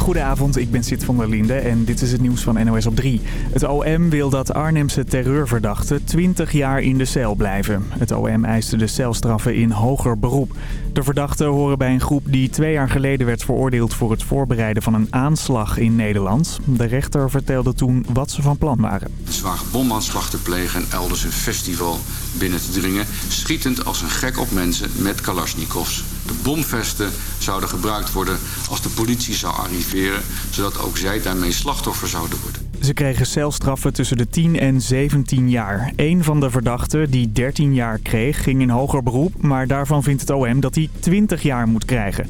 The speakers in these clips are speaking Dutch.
Goedenavond, ik ben Sid van der Linde en dit is het nieuws van NOS op 3. Het OM wil dat Arnhemse terreurverdachten 20 jaar in de cel blijven. Het OM eiste de celstraffen in hoger beroep. De verdachten horen bij een groep die twee jaar geleden werd veroordeeld voor het voorbereiden van een aanslag in Nederland. De rechter vertelde toen wat ze van plan waren. Een zware bomaanslag te plegen en elders een festival binnen te dringen... schietend als een gek op mensen met kalasjnikovs. De bomvesten zouden gebruikt worden als de politie zou arriveren... zodat ook zij daarmee slachtoffer zouden worden. Ze kregen celstraffen tussen de 10 en 17 jaar. Eén van de verdachten, die 13 jaar kreeg, ging in hoger beroep... maar daarvan vindt het OM dat hij 20 jaar moet krijgen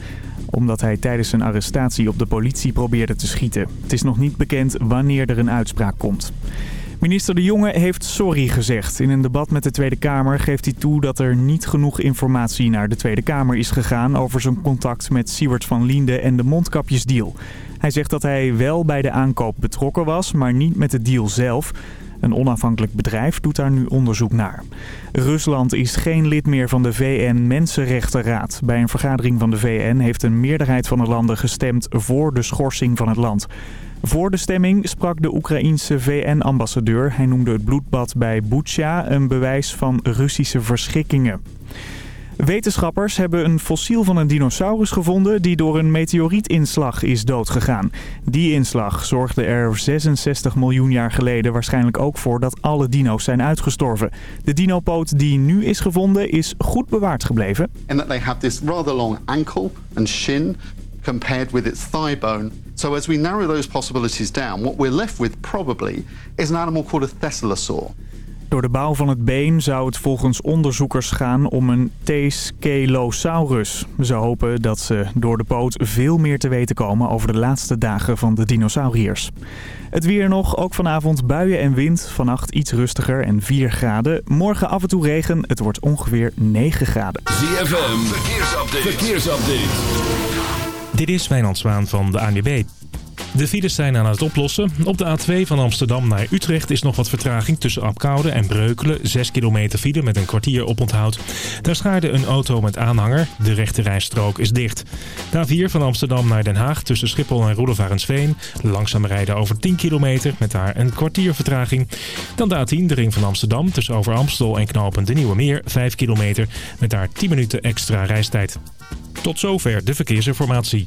omdat hij tijdens zijn arrestatie op de politie probeerde te schieten. Het is nog niet bekend wanneer er een uitspraak komt. Minister De Jonge heeft sorry gezegd. In een debat met de Tweede Kamer geeft hij toe dat er niet genoeg informatie naar de Tweede Kamer is gegaan over zijn contact met Siewert van Liende en de mondkapjesdeal. Hij zegt dat hij wel bij de aankoop betrokken was, maar niet met de deal zelf. Een onafhankelijk bedrijf doet daar nu onderzoek naar. Rusland is geen lid meer van de VN-Mensenrechtenraad. Bij een vergadering van de VN heeft een meerderheid van de landen gestemd voor de schorsing van het land. Voor de stemming sprak de Oekraïense VN-ambassadeur. Hij noemde het bloedbad bij Bucha een bewijs van Russische verschikkingen. Wetenschappers hebben een fossiel van een dinosaurus gevonden die door een meteorietinslag is doodgegaan. Die inslag zorgde er 66 miljoen jaar geleden waarschijnlijk ook voor dat alle dino's zijn uitgestorven. De dinopoot die nu is gevonden is goed bewaard gebleven. And that they have this rather long ankle and shin compared with its thigh bone. So as we narrow those possibilities down, what we're left with probably is an animal called a thessalosaur. Door de bouw van het been zou het volgens onderzoekers gaan om een Thescelosaurus. Ze hopen dat ze door de poot veel meer te weten komen over de laatste dagen van de dinosauriërs. Het weer nog, ook vanavond buien en wind. Vannacht iets rustiger en 4 graden. Morgen af en toe regen, het wordt ongeveer 9 graden. ZFM, verkeersupdate. verkeersupdate. Dit is Wijnand van de ANWB. De files zijn aan het oplossen. Op de A2 van Amsterdam naar Utrecht is nog wat vertraging tussen Apkoude en Breukelen. 6 kilometer file met een kwartier oponthoud. Daar schaarde een auto met aanhanger. De rechte rijstrook is dicht. De A4 van Amsterdam naar Den Haag tussen Schiphol en Roelofarensveen. Langzaam rijden over 10 kilometer met daar een kwartier vertraging. Dan de A10, de ring van Amsterdam tussen Over Amstel en Knopen de Nieuwe Meer. 5 kilometer met daar 10 minuten extra reistijd. Tot zover de verkeersinformatie.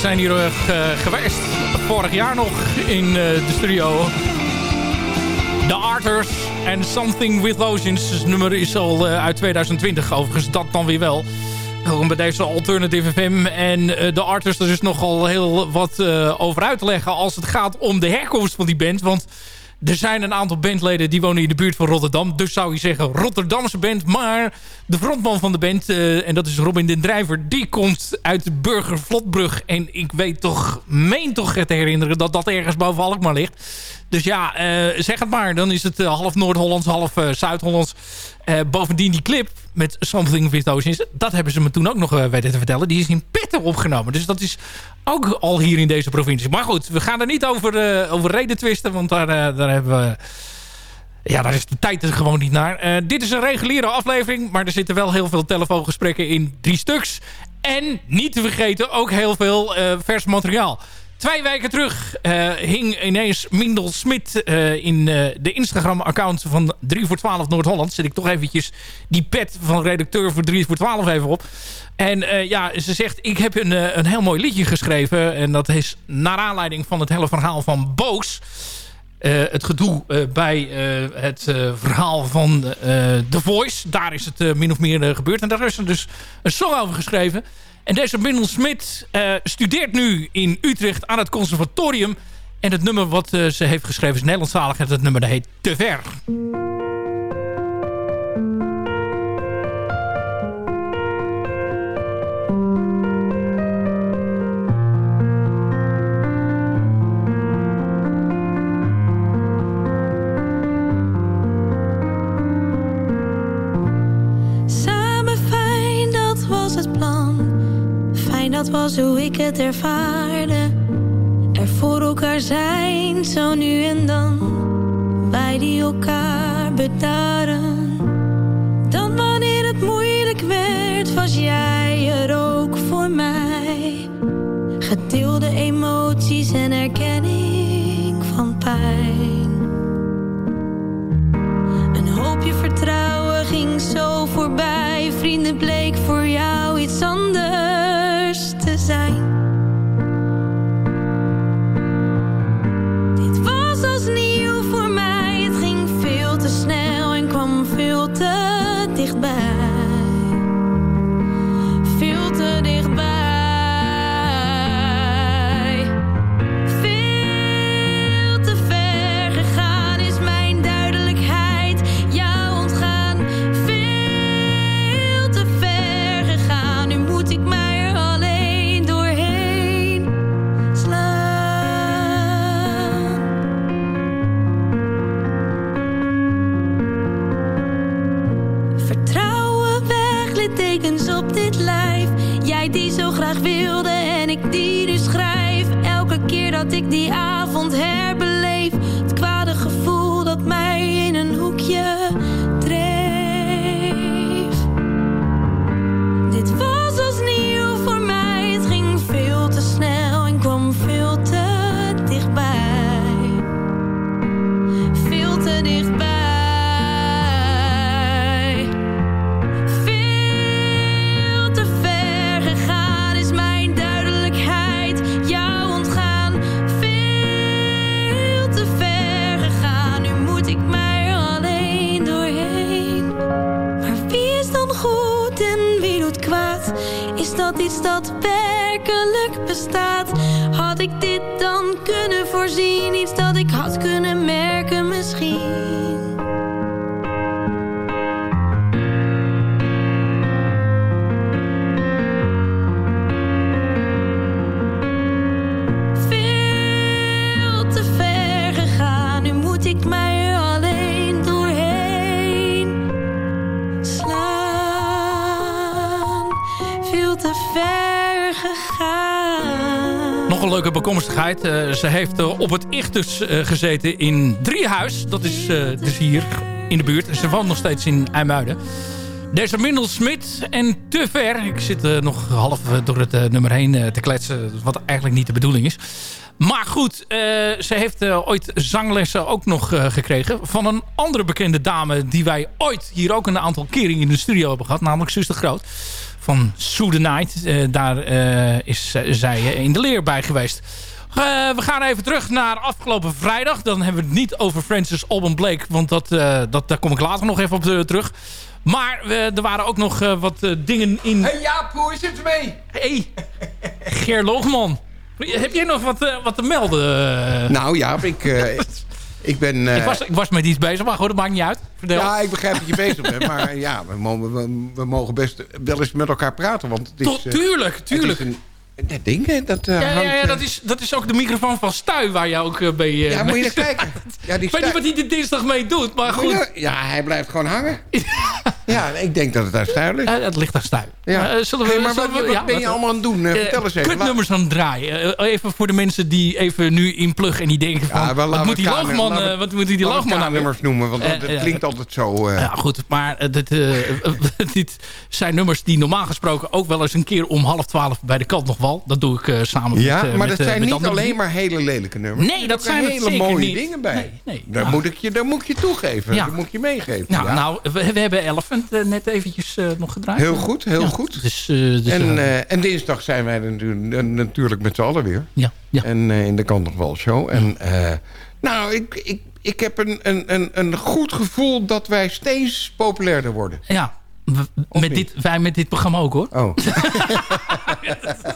Zijn hier uh, geweest. Vorig jaar nog in uh, de studio. The Arters en Something With Oceans. Het nummer is al uit 2020 overigens. Dat dan weer wel. Gewoon bij deze Alternative FM. En de Arters, er is nogal heel wat over uit te leggen... als het gaat om de herkomst van die band. Want er zijn een aantal bandleden die wonen in de buurt van Rotterdam. Dus zou je zeggen Rotterdamse band. Maar de frontman van de band, uh, en dat is Robin den Drijver... die komt uit Burger Vlotbrug. En ik weet toch, meen toch te herinneren... dat dat ergens boven Alkmaar ligt. Dus ja, uh, zeg het maar. Dan is het uh, half Noord-Hollands, half Zuid-Hollands. bovendien die clip met Something With Oceans... dat hebben ze me toen ook nog weten te vertellen. Die is in Pitten opgenomen. Dus dat is ook al hier in deze provincie. Maar goed, we gaan er niet over, over reden twisten... want daar, daar hebben we... Ja, daar is de tijd er gewoon niet naar. Uh, dit is een reguliere aflevering, maar er zitten wel heel veel telefoongesprekken in. Drie stuks. En niet te vergeten ook heel veel vers materiaal. Twee weken terug uh, hing ineens Mindel Smit uh, in uh, de Instagram-account van 3 voor 12 Noord-Holland. Zet ik toch eventjes die pet van redacteur voor 3 voor 12 even op. En ja, ze zegt, ik heb een, een heel mooi liedje geschreven. En dat is naar aanleiding van het hele verhaal van Boos. het gedoe bij het verhaal van The Voice. Daar is het min of meer gebeurd. En daar is er dus een song over geschreven. En deze Mindel Smit uh, studeert nu in Utrecht aan het conservatorium. En het nummer wat uh, ze heeft geschreven is Nederlandstalig. En het nummer dat heet Te Ver. Dat was hoe ik het ervaarde. Er voor elkaar zijn, zo nu en dan. Wij die elkaar bedaren. Dan wanneer het moeilijk werd, was jij er ook voor mij. Gedeelde emoties en erkenning van pijn. dat leuke bekomstigheid. Uh, ze heeft uh, op het Ichtus uh, gezeten in Driehuis. Dat is dus hier in de buurt. Ze woont nog steeds in IJmuiden. Deze Mindel Smit en te ver. Ik zit nog half door het nummer heen te kletsen. Wat eigenlijk niet de bedoeling is. Maar goed, ze heeft ooit zanglessen ook nog gekregen. Van een andere bekende dame die wij ooit hier ook een aantal keren in de studio hebben gehad. Namelijk Suster Groot van Sue the Night. Eh, daar eh, is zij in de leer bij geweest. we gaan even terug naar afgelopen vrijdag. Dan hebben we het niet over Francis Alban Blake. Want dat, dat, daar kom ik later nog even op terug. Maar er waren ook nog wat dingen in... Hey Jaap, hoe is het ermee? Hey, Ger Loogman. Heb jij nog wat, wat te melden? Nou ja, ik, ik, ben, ik, was, ik was met iets bezig, maar goed, dat maakt niet uit. Ja, ik begrijp dat je bezig bent. Maar ja, we mogen, we, we, mogen best wel eens met elkaar praten. Want het is, Tot, tuurlijk, tuurlijk. Het is een, dat ding, dat uh, ja, ja, ja, dat, is, dat is ook de microfoon van Stuy waar je ook uh, bij... Ja, moet je naar kijken. Ja, die ik weet niet wat hij de dinsdag mee doet, maar goed. Ja, hij blijft gewoon hangen. ja, ik denk dat het daar Stuy ligt. het ligt daar Stuy. Ja. zullen we, hey, maar wat, wat, ja, ben je allemaal aan het doen? vertel eens even. Kutnummers aan het draaien. even voor de mensen die even nu inpluggen en die denken van... wat, moet die Loogman, wat moet die Loogman nou nummers noemen, want dat klinkt altijd zo... Ja, goed, maar dit zijn nummers die normaal gesproken ook wel eens een keer om half twaalf bij de kant nog wel. Dat doe ik samen ja, met... maar dat zijn niet alleen maar hele lelijke nummers. Nee, dat zijn hele mooie dingen bij. Nee. Daar, nou. moet ik je, daar moet ik je toegeven. Ja. Daar moet je meegeven. Nou, ja. nou we, hebben Elephant uh, net eventjes uh, nog gedraaid. Heel goed, heel ja. goed. Dus, uh, dus, en, en dinsdag zijn wij natuurlijk, natuurlijk met z'n allen weer. Ja. ja. En in de kant nog wel show. En nou, ik, ik, ik heb een, een, een goed gevoel dat wij steeds populairder worden. Ja, met dit, wij met dit programma ook hoor. Oh.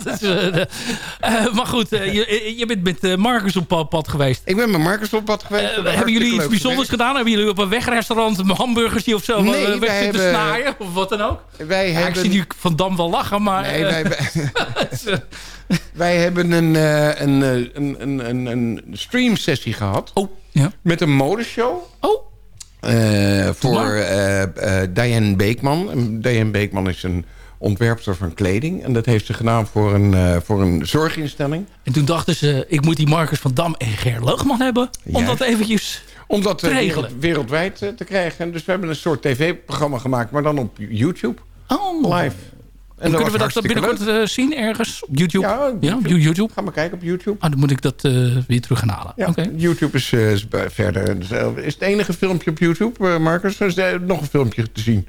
is, uh, uh, maar goed, uh, je, je, bent met Marcus op pad geweest. Ik ben met Marcus op pad geweest. hebben jullie iets bijzonders gedaan? Hebben jullie op een wegrestaurant hamburgers die of zo nee, weg zitten hebben... snaaien? Of wat dan ook? Wij ja, hebben... Ik zie nu Van Dam wel lachen, maar... Nee, wij, wij hebben een, een, een, een, een, een streamsessie gehad. Oh, ja. Met een modeshow. Oh. Uh, voor uh, uh, Diane Beekman. Diane Beekman is een ontwerpster van kleding. En dat heeft ze gedaan voor een, voor een zorginstelling. En toen dachten ze, ik moet die Marcus van Dam en Ger Leugman hebben. Om dat eventjes om dat te regelen. wereldwijd te krijgen. Dus we hebben een soort tv-programma gemaakt, maar dan op YouTube. Oh. Live. En, en kunnen we dat binnenkort uh, zien ergens op YouTube? Ja, YouTube. Ja, YouTube. Ga maar kijken op YouTube. Ah, dan moet ik dat uh, weer terug gaan halen. Ja, okay. YouTube is, uh, is verder. Is het enige filmpje op YouTube, Marcus? Er is nog een filmpje te zien.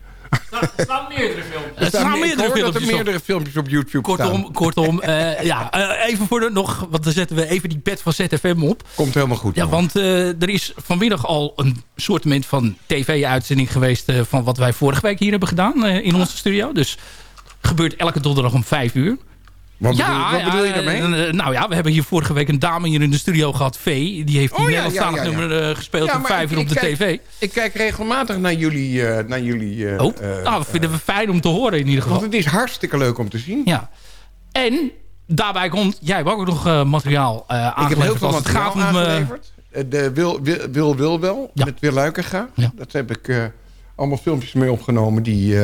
Er staan meerdere filmpjes. Er staan meerdere filmpjes, er meerdere filmpjes op YouTube Kortom, staan. kortom ja, even voor de nog... Want dan zetten we even die pet van ZFM op. Komt helemaal goed. Ja, want er is vanmiddag al een soort van tv-uitzending geweest... van wat wij vorige week hier hebben gedaan in onze studio. Dus gebeurt elke donderdag om vijf uur. Wat, ja, bedoel, wat bedoel je daarmee? nou ja, we hebben hier vorige week een dame hier in de studio gehad, V. Die heeft die oh, Nederlandstalig ja, ja, nummer uh, gespeeld om vijf uur op de kijk, tv. Ik kijk regelmatig naar jullie... Uh, naar jullie uh, oh, nou, dat vinden we fijn om te horen in ieder geval. Want het is hartstikke leuk om te zien. Ja. En daarbij komt... Jij hebt ook nog materiaal aangeleverd. Ik heb heel veel materiaal gaat aangeleverd. de Wil Wil Wil, wil Wel, met Wil Luikenga. Dat heb ik allemaal filmpjes mee opgenomen die...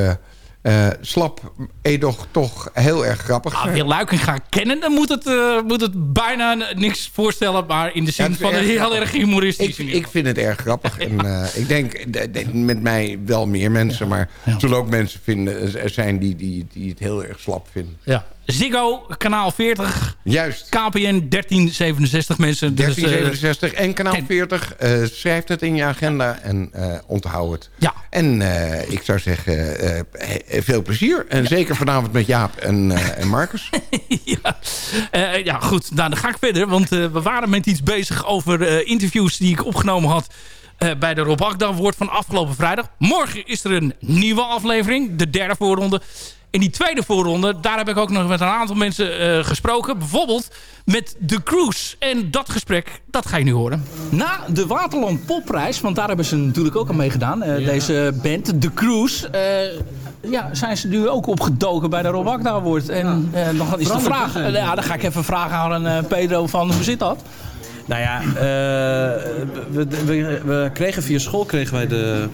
Uh, slap, edoch toch heel erg grappig. Ah, Wil Luiken gaan kennen, dan moet het, uh, moet het bijna niks voorstellen. Maar in de zin ja, van heel grappig. erg humoristisch. Ik, ik, vind het erg grappig. ja. En uh, ik denk met mij wel meer mensen. Ja. Maar er zullen ook mensen vinden, er zijn die, die, die het heel erg slap vinden. Ja. Ziggo, kanaal 40. Juist. KPN 1367 mensen. 1367 dus, uh, en kanaal 40. Uh, schrijf het in je agenda en uh, onthoud het. Ja. En ik zou zeggen, veel plezier. En ja. zeker vanavond met Jaap en, en Marcus. ja. ja, goed. Nou, dan ga ik verder. Want we waren met iets bezig over interviews die ik opgenomen had... Uh, bij de Rob Akda van afgelopen vrijdag. Morgen is er een nieuwe aflevering, de derde voorronde. In die tweede voorronde, daar heb ik ook nog met een aantal mensen uh, gesproken. Bijvoorbeeld met The Cruise. En dat gesprek, dat ga je nu horen. Na de Waterland Popprijs, want daar hebben ze natuurlijk ook aan meegedaan. Uh, ja. Deze band, The Cruise. Uh, ja, zijn ze nu ook opgedoken bij de Rob Akda Award. En ja. dan is de vraag... ja, dan ga ik even vragen aan Pedro van hoe zit dat? Nou ja, uh, we, we, we, kregen via school kregen wij de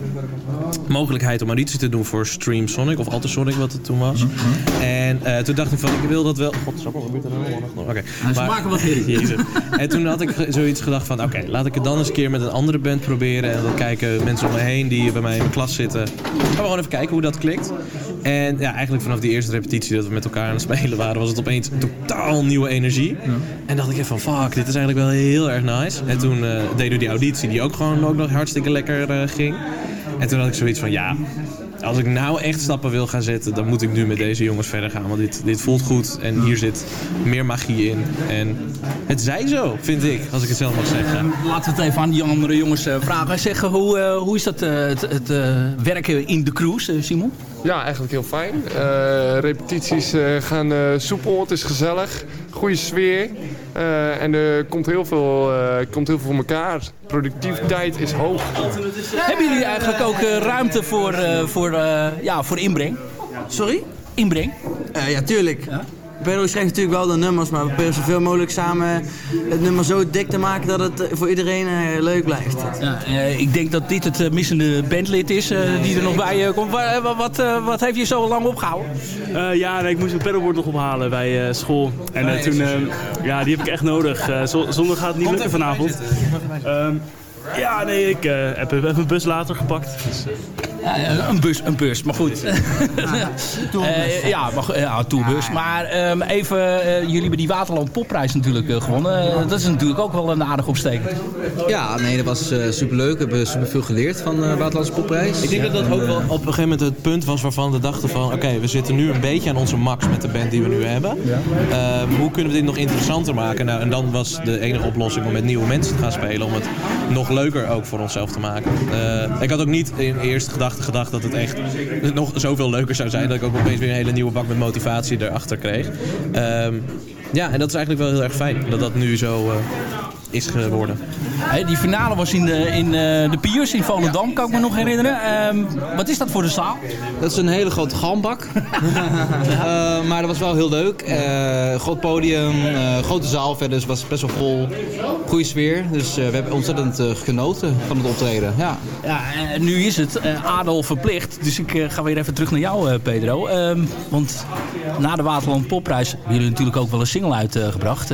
mogelijkheid om auditie te doen voor Stream Sonic of Altasonic wat het toen was. Mm -hmm. En uh, toen dacht ik van ik wil dat wel. God, wat gebeurt er nou? Oké. Maken wat herrie. en toen had ik zoiets gedacht van oké, okay, laat ik het dan eens een keer met een andere band proberen en dan kijken mensen om me heen die bij mij in de klas zitten. Gaan we gewoon even kijken hoe dat klikt. En ja, eigenlijk vanaf die eerste repetitie dat we met elkaar aan het spelen waren, was het opeens totaal nieuwe energie. Ja. En dacht ik van fuck, dit is eigenlijk wel heel erg nice. En toen uh, deden we die auditie die ook gewoon ook nog hartstikke lekker uh, ging. En toen had ik zoiets van ja, als ik nou echt stappen wil gaan zetten, dan moet ik nu met deze jongens verder gaan. Want dit, dit voelt goed en hier zit meer magie in. En het zij zo, vind ik, als ik het zelf mag zeggen. Laten we het even aan die andere jongens eh, vragen. Zeggen, hoe, hoe is dat uh, het, het werken in de cruise, Simon? Ja, eigenlijk heel fijn. repetities gaan soepel, het is gezellig, goede sfeer. en er komt heel, veel, komt heel veel voor elkaar. Productiviteit is hoog. Hebben jullie eigenlijk ook ruimte voor, voor, ja, voor inbreng? Sorry? Inbreng? ja, tuurlijk. Ja? Pedro schrijft natuurlijk wel de nummers, maar we proberen zoveel mogelijk samen het nummer zo dik te maken dat het voor iedereen uh, leuk blijft. Ja, uh, ik denk dat dit het uh, missende bandlid is die er nog bij komt. wat, wat, wat heeft je zo lang opgehouden? ja, nee, ik moest mijn pedalboard nog ophalen bij school. En toen, ja, die heb ik echt nodig. zonder gaat het niet lukken vanavond. Ehm, ja, nee, ik heb, heb mijn bus later gepakt. Dus, ja, een bus, een bus, maar goed. uh, ja, maar, ja, tourbus. Maar um, even, uh, jullie hebben die Waterland Popprijs natuurlijk uh, gewonnen. dat is natuurlijk ook wel een aardig opsteken. Ja, nee, dat was superleuk. We hebben superveel geleerd van de Waterlandse Popprijs. Ik denk dat dat ook wel op een gegeven moment het punt was waarvan we dachten van... oké, we zitten nu een beetje aan onze max met de band die we nu hebben. Um, hoe kunnen we dit nog interessanter maken? Nou, en dan was de enige oplossing om met nieuwe mensen te gaan spelen... om het nog leuker ook voor onszelf te maken. ik had ook niet in eerste gedacht gedacht dat het echt nog zoveel leuker zou zijn. Dat ik ook opeens weer een hele nieuwe bak met motivatie erachter kreeg. Um, ja, en dat is eigenlijk wel heel erg fijn dat dat nu zo uh, is geworden. Hey, die finale was in de, in uh, de Piers in Volendam, kan ik me nog herinneren. Um, wat is dat voor de zaal? Dat is een hele grote galmbak. uh, maar dat was wel heel leuk. groot podium, grote zaal verder, dus was best wel vol. Goede sfeer, dus we hebben ontzettend genoten van het optreden. Ja, ja en nu is het adel verplicht, dus ik ga weer even terug naar jou Pedro. Um, want na de Waterland Popprijs hebben jullie natuurlijk ook wel een single uitgebracht.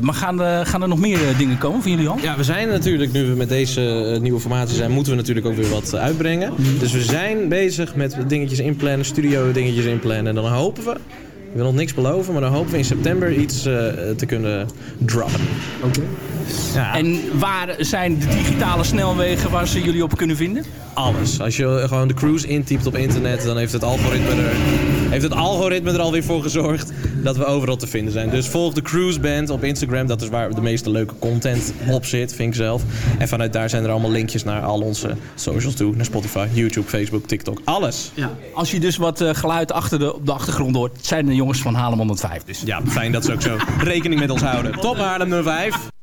maar gaan, gaan er nog meer dingen komen van jullie, Jan? Ja, we zijn natuurlijk, nu we met deze uh, nieuwe formatie zijn, moeten we natuurlijk ook weer wat uitbrengen. Mm. Dus we zijn bezig met dingetjes inplannen, studio dingetjes inplannen. En dan hopen we, ik wil nog niks beloven, maar dan hopen we in september iets uh, te kunnen droppen. Oké. Ja. En waar zijn de digitale snelwegen waar ze jullie op kunnen vinden? Alles. Als je gewoon de cruise intypt op internet, dan heeft het algoritme er, heeft het algoritme er alweer voor gezorgd dat we overal te vinden zijn. Dus volg de Cruise Band op Instagram. Dat is waar de meeste leuke content op zit, vind ik zelf. En vanuit daar zijn er allemaal linkjes naar al onze socials toe. Naar Spotify, YouTube, Facebook, TikTok. Alles. Ja. Als je dus wat uh, geluid achter de, op de achtergrond hoort, zijn de jongens van Haarlem 105 dus. Ja, fijn dat ze ook zo rekening met ons houden. Top Haarlem 05.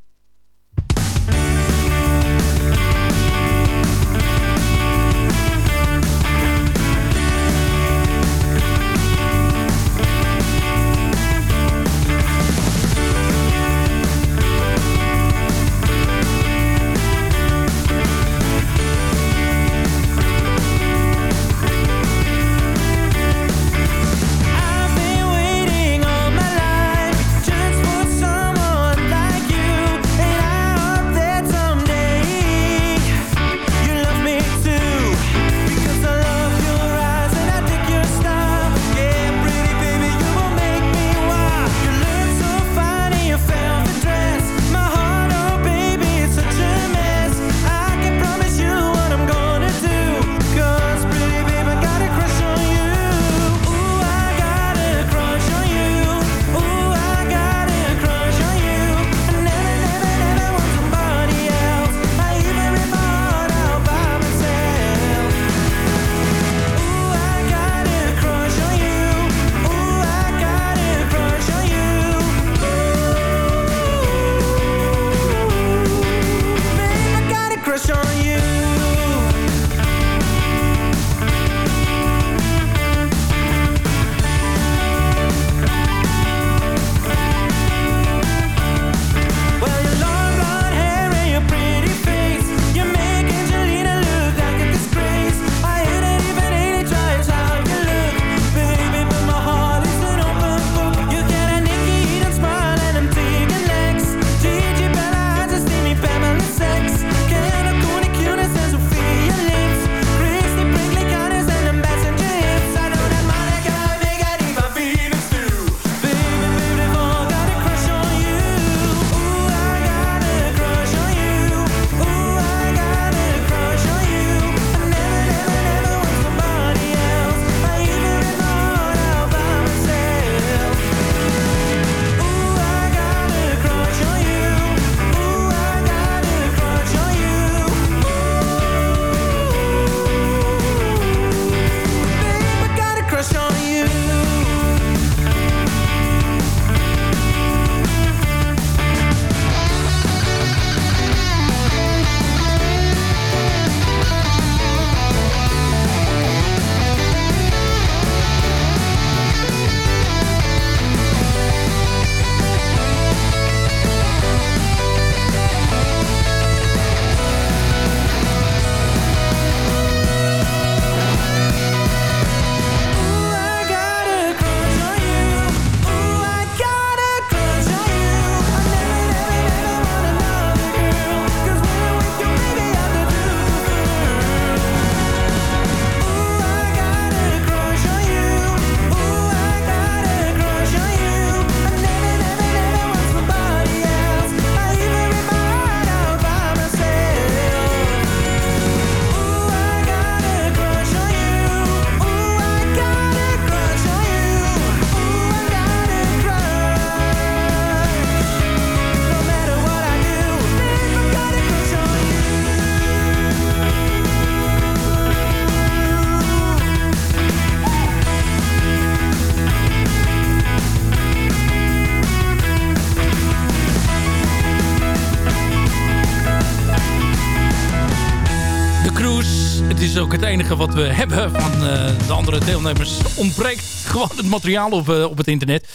Wat we hebben van de andere deelnemers. Ontbreekt gewoon het materiaal op, op het internet.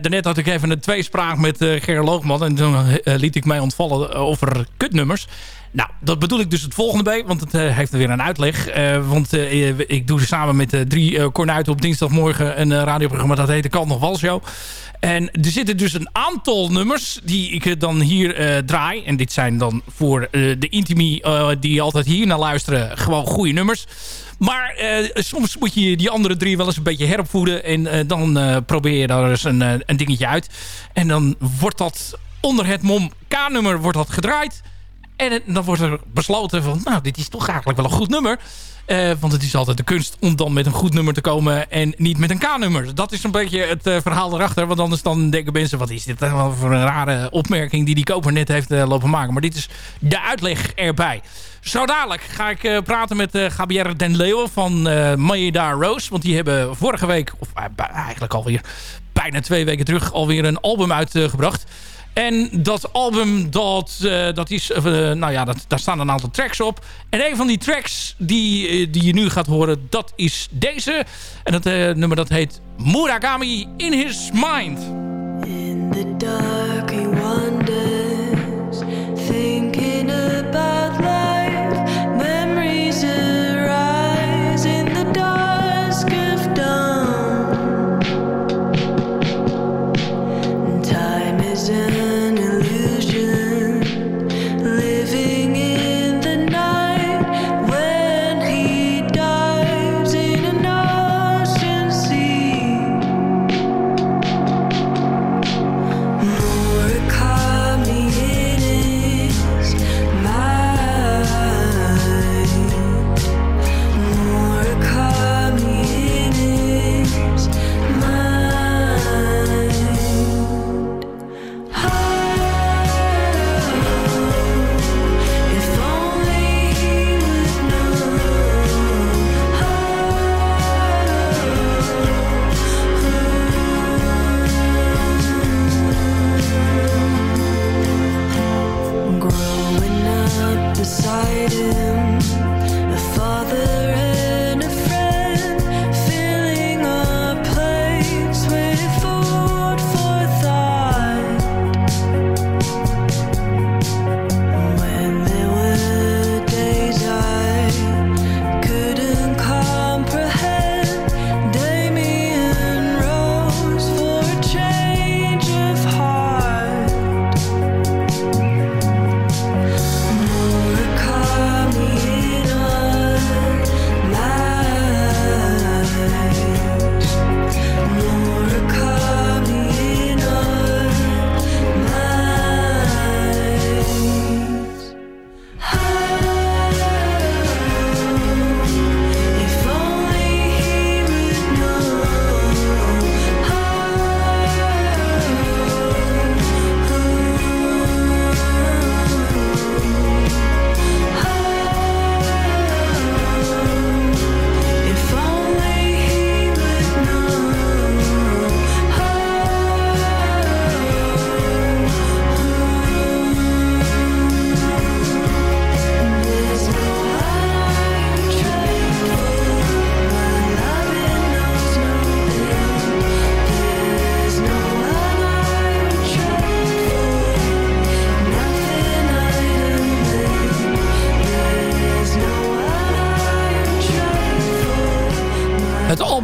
Daarnet had ik even een tweespraak met uh, Ger Loogman. En toen liet ik mij ontvallen over kutnummers. Nou, dat bedoel ik dus het volgende bij, want het uh, heeft weer een uitleg. Uh, want uh, ik doe samen met drie kornuiten op dinsdagmorgen een radioprogramma dat heet de Kant nog Wal Show. En er zitten dus een aantal nummers die ik dan hier draai. En dit zijn dan voor de intimi die altijd hier naar luisteren gewoon goede nummers. Maar soms moet je die andere drie wel eens een beetje heropvoeden. En dan probeer je daar eens een, een dingetje uit. En dan wordt dat onder het mom K-nummer wordt dat gedraaid. En dan wordt er besloten van, nou, dit is toch eigenlijk wel een goed nummer. Uh, want het is altijd de kunst om dan met een goed nummer te komen en niet met een K-nummer. Dat is een beetje het uh, verhaal erachter. Want anders dan denken mensen, wat is dit wel voor een rare opmerking die die koper net heeft uh, lopen maken. Maar dit is de uitleg erbij. Zo dadelijk ga ik praten met Gabrielle Den Leeuwen van uh, Rose. Want die hebben vorige week, of eigenlijk alweer bijna twee weken terug, alweer een album uitgebracht. En dat album, dat, uh, dat is, uh, nou ja, dat, daar staan een aantal tracks op. En een van die tracks die, uh, die je nu gaat horen, dat is deze. En dat nummer dat heet Murakami in His Mind. In the dark he thinking about life,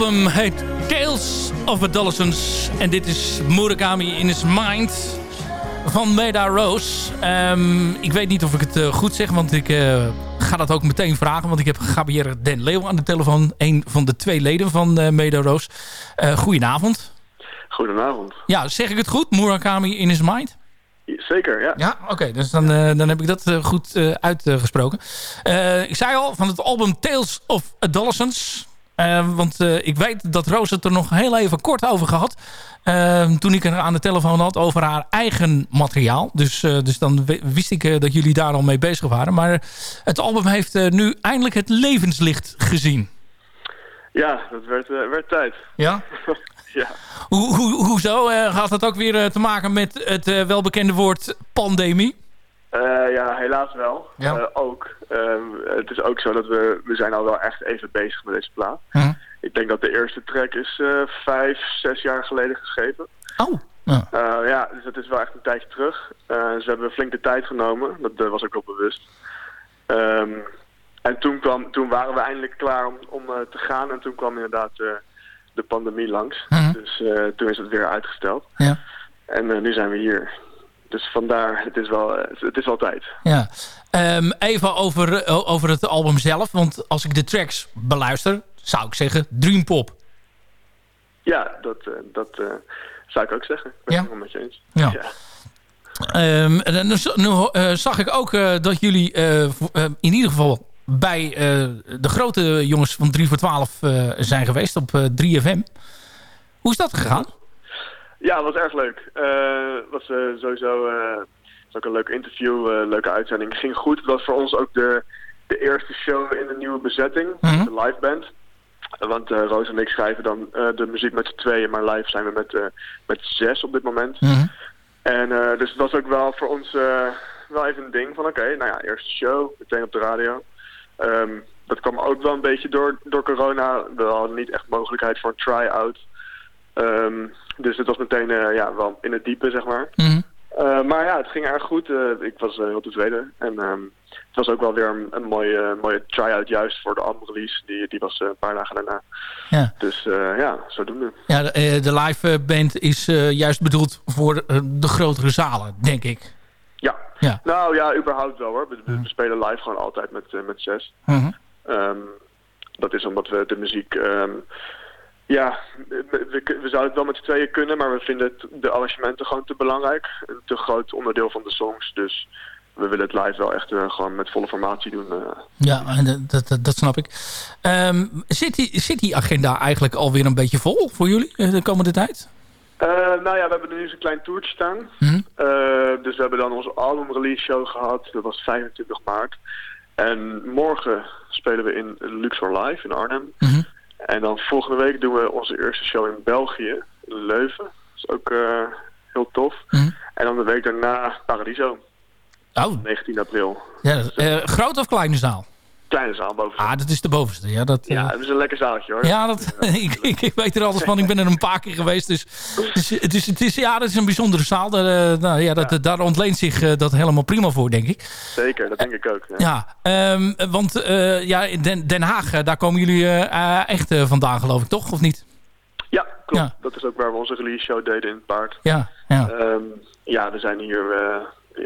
album heet Tales of Adolescence. En dit is Murakami in his Mind van Meda Rose. Um, ik weet niet of ik het uh, goed zeg, want ik uh, ga dat ook meteen vragen. Want ik heb Gabrielle Den Leeuw aan de telefoon. Een van de twee leden van uh, Meda Rose. goedenavond. Goedenavond. Ja, zeg ik het goed? Murakami in his Mind? Zeker, ja. Ja, oké. dus dan, uh, dan heb ik dat uh, goed uh, uitgesproken. ik zei al, van het album Tales of Adolescence... Uh, want uh, ik weet dat Roos het er nog heel even kort over gehad. Uh, toen ik er aan de telefoon had over haar eigen materiaal. Dus, dus dan wist ik dat jullie daar al mee bezig waren. Maar het album heeft nu eindelijk het levenslicht gezien. Ja, dat werd, werd tijd. Ja? ja. Ho ho hoezo? gaat dat ook weer te maken met het welbekende woord pandemie? Eh, ja, helaas wel. Ja. Eh, ook. Ehm, het is ook zo dat we, we zijn al wel echt even bezig met deze plaat. Mhm. Ik denk dat de eerste track is eh, vijf, zes jaar geleden geschreven. Oh. Ja. ja, dus dat is wel echt een tijdje terug. Dus we hebben flink de tijd genomen. Dat was ook wel bewust. Ehm, en toen, kwam, toen waren we eindelijk klaar om, om te gaan. En toen kwam inderdaad de pandemie langs. Dus eh, toen is het weer uitgesteld. Ja. En nu zijn we hier. Dus vandaar, het is wel, eh, het is wel tijd. Ja. Ehm, even over, eh, over het album zelf. Want als ik de tracks beluister, zou ik zeggen Dream Pop. Ja, dat, eh, dat zou ik ook zeggen. Ik ben Ja? het helemaal met je eens. Ja. Ehm, en nu, nu, zag ik ook dat jullie in ieder geval bij de grote jongens van 3 voor 12 eh, zijn geweest op eh, 3FM. Hoe is dat gegaan? Ja, het was erg leuk. Het was eh, sowieso eh, was ook een leuk interview, eh, leuke uitzending. ging goed. Het was voor ons ook de, de eerste show in de nieuwe bezetting, Mhm. de live band. Want eh, Roos en ik schrijven dan eh, de muziek met z'n tweeën, maar live zijn we met, eh, met zes op dit moment. En eh, dus het was ook wel voor ons eh, wel even een ding van oké, nou ja, eerste show, meteen op de radio. Ehm, dat kwam ook wel een beetje door, door corona. We hadden niet echt mogelijkheid voor een try-out. Ehm, dus het was meteen eh, ja, wel in het diepe, zeg maar. Eh, maar ja, het ging erg goed. Eh, ik was eh, heel tevreden. En ehm, het was ook wel weer een, een mooie, mooie try-out juist voor de albumrelease. Die, die was een paar dagen daarna. Ja. Dus ja, zodoende. Ja, de, de live band is juist bedoeld voor de grotere zalen, denk ik. Ja. Ja. Nou ja, überhaupt wel hoor. We, we- we spelen live gewoon altijd met, met zes. Mhm. Ehm, dat is omdat we de muziek... ehm, ja, we, zouden het wel met z'n tweeën kunnen, maar we vinden het, de arrangementen gewoon te belangrijk. Een te groot onderdeel van de songs. Dus we willen het live wel echt eh, gewoon met volle formatie doen. eh. Ja, en dat, dat, dat, snap ik. Ehm, zit, die, zit die agenda eigenlijk alweer een beetje vol voor jullie eh, de komende tijd? Nou ja, we hebben nu eens een klein toertje staan. Mhm. Dus we hebben dan onze album release show gehad. Dat was 25 maart. En morgen spelen we in Luxor Live in Arnhem. Mhm. En dan volgende week doen we onze eerste show in België, in Leuven. Dat is ook eh, heel tof. Mhm. En dan de week daarna Paradiso. Oh. 19 april. Ja, eh, grote of kleine zaal? Kleine zaal boven. Ah, dat is de bovenste. Ja, dat, eh, Ja, het is een lekker zaaltje hoor. Ja, dat, ik, ik, ik weet er alles van. Ik ben er een paar keer geweest. Dus, dus het, is, het, is, ja, dat is een bijzondere zaal. Daar, eh, nou, ja, dat, Daar ontleent zich eh, dat helemaal prima voor, denk ik. Zeker, dat denk ik ook. Ja. Ja, ehm, want eh, ja, in Den, Den Haag, eh, daar komen jullie eh, eh, echt eh, vandaan, geloof ik, toch? Of niet? Ja, klopt. Dat is ook waar we onze release show deden in het paard. Ja, ja. Ehm, ja, we zijn hier eh,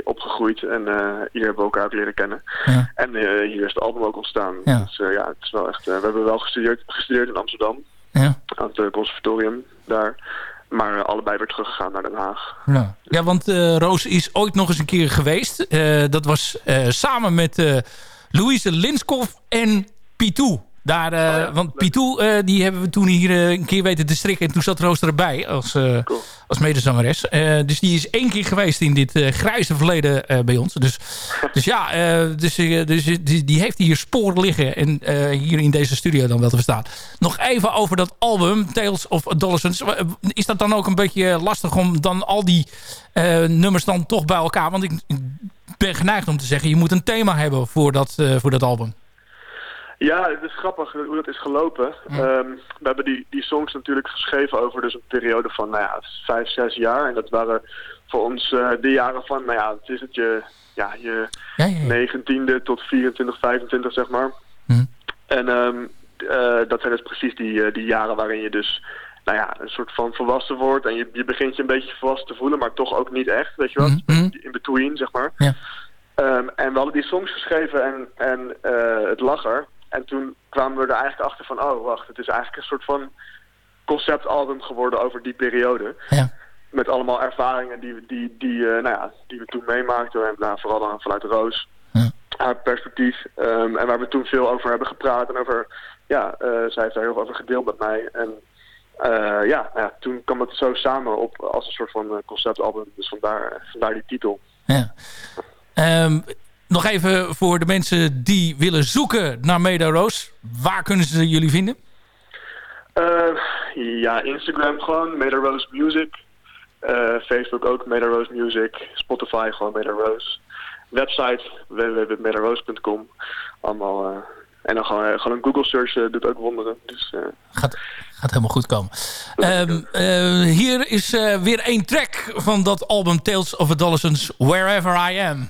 opgegroeid en eh, hier hebben we elkaar leren kennen. Ja. En eh, hier is het album ook ontstaan. Ja. Dus eh, ja, het is wel echt. we hebben wel gestudeerd, gestudeerd in Amsterdam. Ja. Aan het conservatorium daar. Maar allebei weer teruggegaan naar Den Haag. Ja, ja want Roos is ooit nog eens een keer geweest. Dat was samen met Louise Linskoff en Pitou. Daar, eh, want Pitou, eh, die hebben we toen hier eh, een keer weten te strikken. En toen zat Roos erbij als, eh, als medezangeres. Dus die is één keer geweest in dit grijze verleden bij ons. Dus, dus ja, dus, dus, die, die heeft hier sporen liggen. En hier in deze studio dan wel te verstaan. Nog even over dat album, Tales of Adolescence. Is dat dan ook een beetje lastig om dan al die nummers dan toch bij elkaar... Want ik ben geneigd om te zeggen, je moet een thema hebben voor dat, voor dat album. Ja, het is grappig hoe dat is gelopen. Ehm, we hebben die, die songs natuurlijk geschreven over dus een periode van nou ja, vijf, zes jaar. En dat waren voor ons eh, de jaren van, nou ja, het is het je, ja, je negentiende tot 24, 25 zeg maar. En ehm, eh, dat zijn dus precies die, eh, die jaren waarin je dus nou ja, een soort van volwassen wordt. En je, je begint je een beetje volwassen te voelen, maar toch ook niet echt, weet je wel. In between, zeg maar. Ehm, en we hadden die songs geschreven en, en het lag er. En toen kwamen we er eigenlijk achter van, oh wacht, het is eigenlijk een soort van conceptalbum geworden over die periode. Met allemaal ervaringen die, we- die, die, eh, nou ja, die we toen meemaakten. En nou, vooral dan vanuit Roos, haar perspectief. Ehm, en waar we toen veel over hebben gepraat. En over, ja, eh, zij heeft daar heel veel over gedeeld met mij. En eh, ja, nou ja, toen kwam het zo samen op als een soort van conceptalbum. Dus vandaar, vandaar die titel. Ehm, nog even voor de mensen die willen zoeken naar Meda Roos. Waar kunnen ze jullie vinden? Eh, ja, Instagram gewoon, Meda Rose Music. Eh, Facebook ook, Meda Rose Music. Spotify gewoon Meda Rose. website www.medaroos.com. Allemaal... eh, en dan gewoon, gewoon een Google search doet ook wonderen. Dus, Gaat, gaat helemaal goed komen. Ehm, eh, hier is weer één track van dat album Tales of Adolescence, Wherever I Am.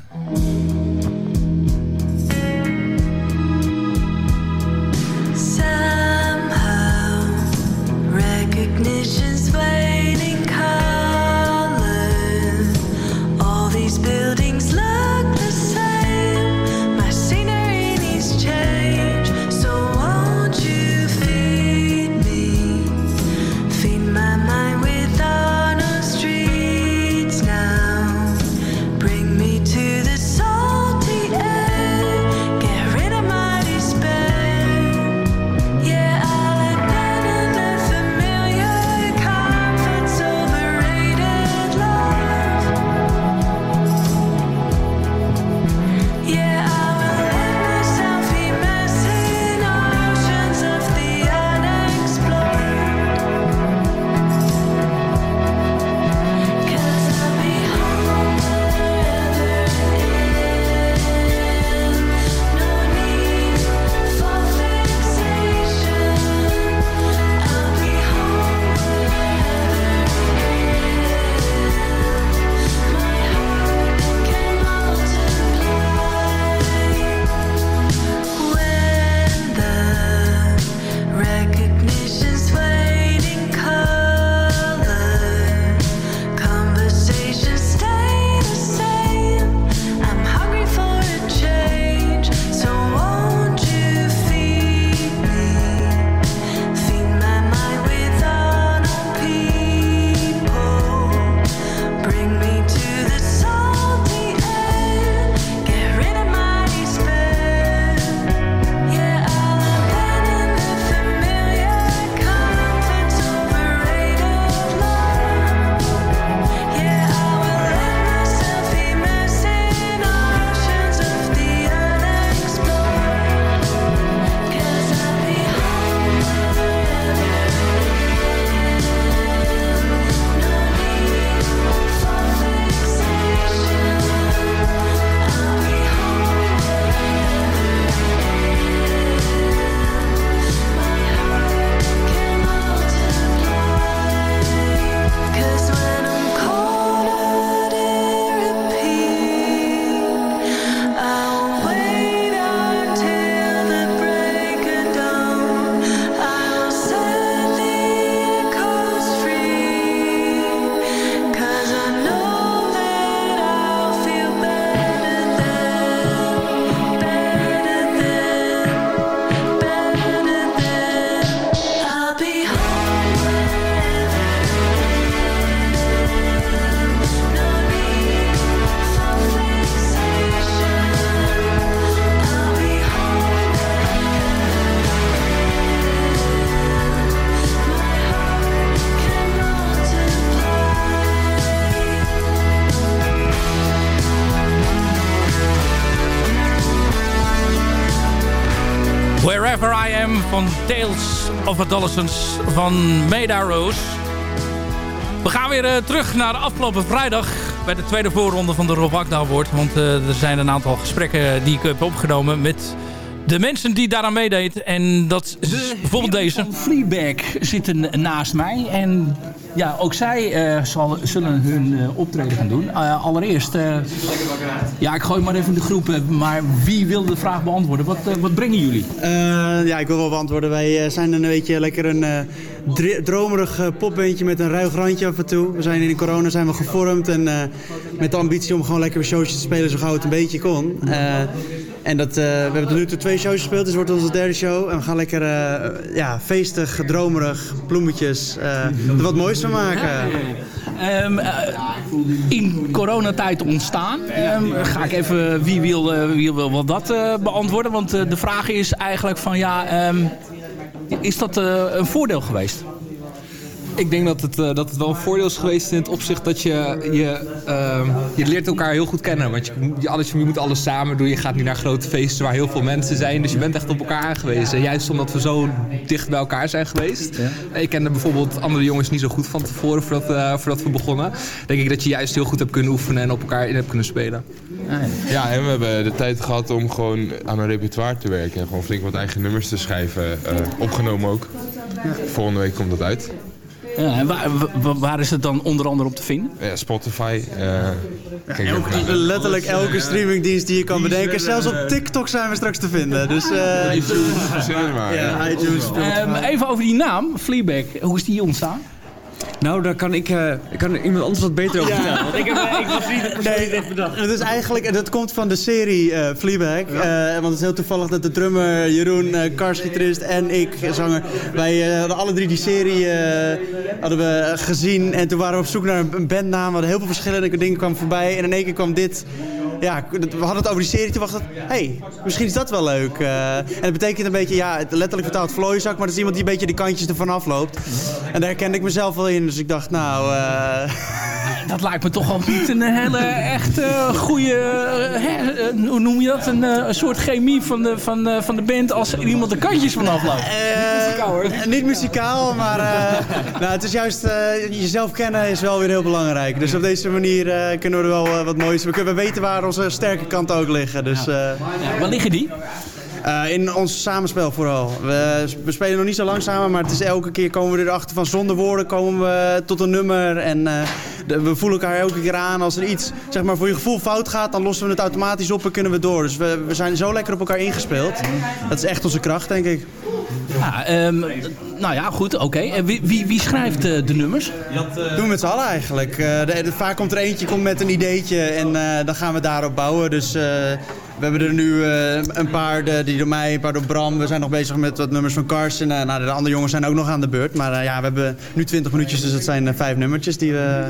Wherever I Am van Tales of Adolescence van Meda Rose. We gaan weer eh, terug naar afgelopen vrijdag bij de tweede voorronde van de Rob Akda. Want eh, er zijn een aantal gesprekken die ik heb opgenomen met de mensen die daaraan meedeed. En dat is bijvoorbeeld deze. Fleabag zitten naast mij. En ja, ook zij eh, zal, zullen hun eh, optreden gaan doen. Eh, allereerst, eh, ja, ik gooi maar even in de groep. maar wie wil de vraag beantwoorden? Wat, wat brengen jullie? Eh, ja, ik wil wel beantwoorden. Wij eh, zijn een beetje lekker een eh, dromerig eh, popbeentje met een ruig randje af en toe. We zijn in de corona zijn we gevormd en eh, met de ambitie om gewoon lekker weer showtjes te spelen zo gauw het een beetje kon. Eh, en dat, we hebben tot nu toe twee shows gespeeld, dus wordt onze derde show. En we gaan lekker ja, feestig, dromerig, bloemetjes, er wat moois van maken. Eh, in coronatijd ontstaan. Ehm, ga ik even, wie wil, wie wil wel dat beantwoorden? Want de vraag is eigenlijk van ja, ehm, is dat eh, een voordeel geweest? Ik denk dat het, eh, dat het wel een voordeel is geweest in het opzicht dat je... Je, ehm, je leert elkaar heel goed kennen. Want je, je, alles, je moet alles samen doen. Je gaat nu naar grote feesten waar heel veel mensen zijn. Dus je bent echt op elkaar aangewezen. En juist omdat we zo dicht bij elkaar zijn geweest. Ik kende bijvoorbeeld andere jongens niet zo goed van tevoren voordat, eh, voordat we begonnen. Denk ik dat je juist heel goed hebt kunnen oefenen en op elkaar in hebt kunnen spelen. Ja, en we hebben de tijd gehad om gewoon aan een repertoire te werken. En gewoon flink wat eigen nummers te schrijven. eh, opgenomen ook. Volgende week komt dat uit. Ja, en waar, wa- waar is het dan onder andere op te vinden? Ja, Spotify. eh, naar- Letterlijk elke streamingdienst die je kan bedenken. Zelfs op TikTok zijn we straks te vinden. Dus, eh maar. Ja, iTunes, Ehm, even over die naam, Fleabag. Hoe is die ontstaan? Nou, daar kan ik, eh, kan iemand anders wat beter over Ja. vertellen. Want ik, heb, eh, ik was niet de persoon die bedacht. Het is eigenlijk, dat komt van de serie eh Fleabag. Eh, want het is heel toevallig dat de drummer Jeroen, karsgitarist en ik, zanger, wij hadden alle drie die serie hadden we gezien. En toen waren we op zoek naar een, een bandnaam. We hadden heel veel verschillende dingen kwamen voorbij. En in één keer kwam dit. Ja, we hadden het over die serie. Toen dacht ik, hey, misschien is dat wel leuk. Eh, en het betekent een beetje, ja, letterlijk vertaald vlooizak. Maar het is iemand die een beetje de kantjes ervan afloopt. En daar herkende ik mezelf wel in. Dus ik dacht, nou... eh, Dat lijkt me toch wel niet een hele echt eh, goede, eh, hè, eh, hoe noem je dat? Een, een soort chemie van de, van, de, van de band als er iemand de kantjes vanaf loopt. Eh, Niet muzikaal, maar nou, het is juist jezelf kennen is wel weer heel belangrijk. Dus op deze manier kunnen we er wel wat moois. We kunnen weten waar onze sterke kanten ook liggen. Dus, eh, waar liggen die? Eh, in ons samenspel vooral. We, we spelen nog niet zo lang samen, maar het is elke keer komen we erachter van zonder woorden komen we tot een nummer. En eh, de- we voelen elkaar elke keer aan. Als er iets zeg maar, voor je gevoel fout gaat, dan lossen we het automatisch op en kunnen we door. Dus we, we zijn zo lekker op elkaar ingespeeld. Dat is echt onze kracht, denk ik. Ja, ehm, nou ja, goed, oké. En wie, wie, wie schrijft eh, de nummers? Doen we met z'n allen eigenlijk. Eh, de, de- vaak komt er eentje komt met een ideetje en eh, dan gaan we daarop bouwen. Dus eh, we hebben er nu eh, een paar de, die door mij, een paar door Bram. We zijn nog bezig met wat nummers van Carson. Eh, nou, de andere jongens zijn ook nog aan de beurt. Maar eh, ja, we hebben nu 20 minuutjes, dus het zijn eh, vijf nummertjes die we